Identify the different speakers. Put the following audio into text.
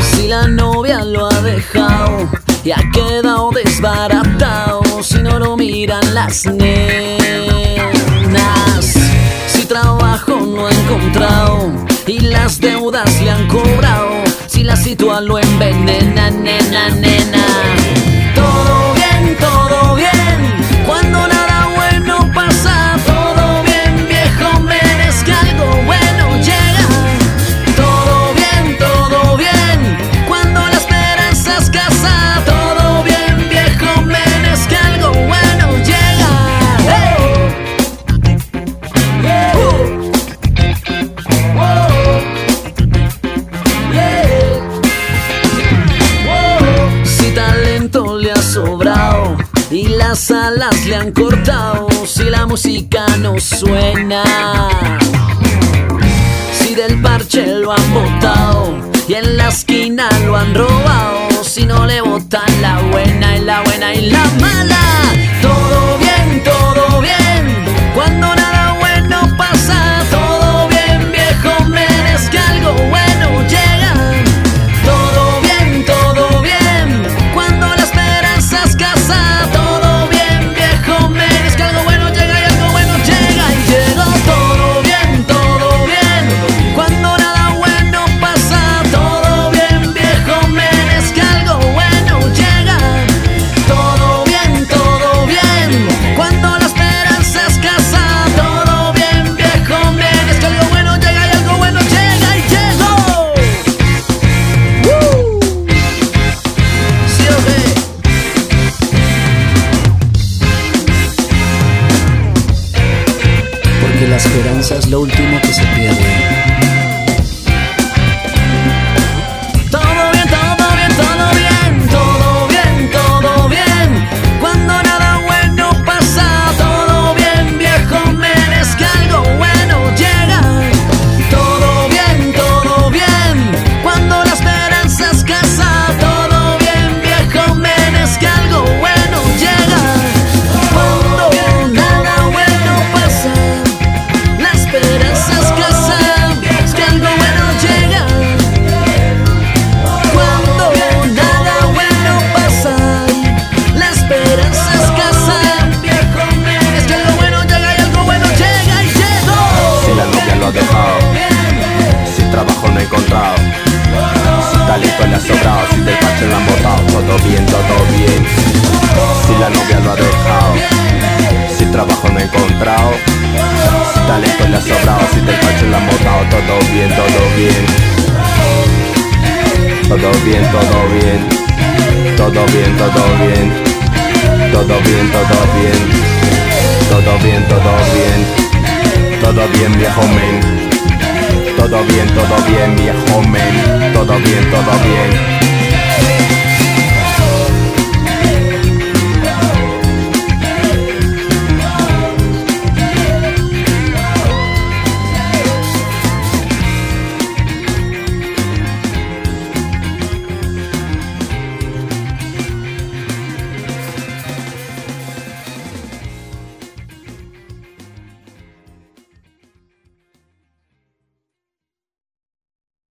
Speaker 1: Si la novia lo ha dejado y ha quedado desbaratado, si no lo miran las nenas, si trabajo no ha encontrado y las deudas le han cobrado la sitúa, lo envenena, nena, nena. ha sobrado y las alas le han cortado si la música no suena. Si del parche lo han botado y en la esquina lo han robado si no le botan la buena y la buena y la la esperanza
Speaker 2: es lo último que se pierde.
Speaker 3: trabajo no he encontrado Talento le ha sobrado, si del pacho la motado Todo bien, todo bien. Todo bien, todo bien. Todo bien, todo bien. Todo bien, todo bien. Todo bien, todo bien. Todo bien, viejo men. Todo bien, todo bien, viejo men. Todo bien, todo bien.